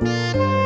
Música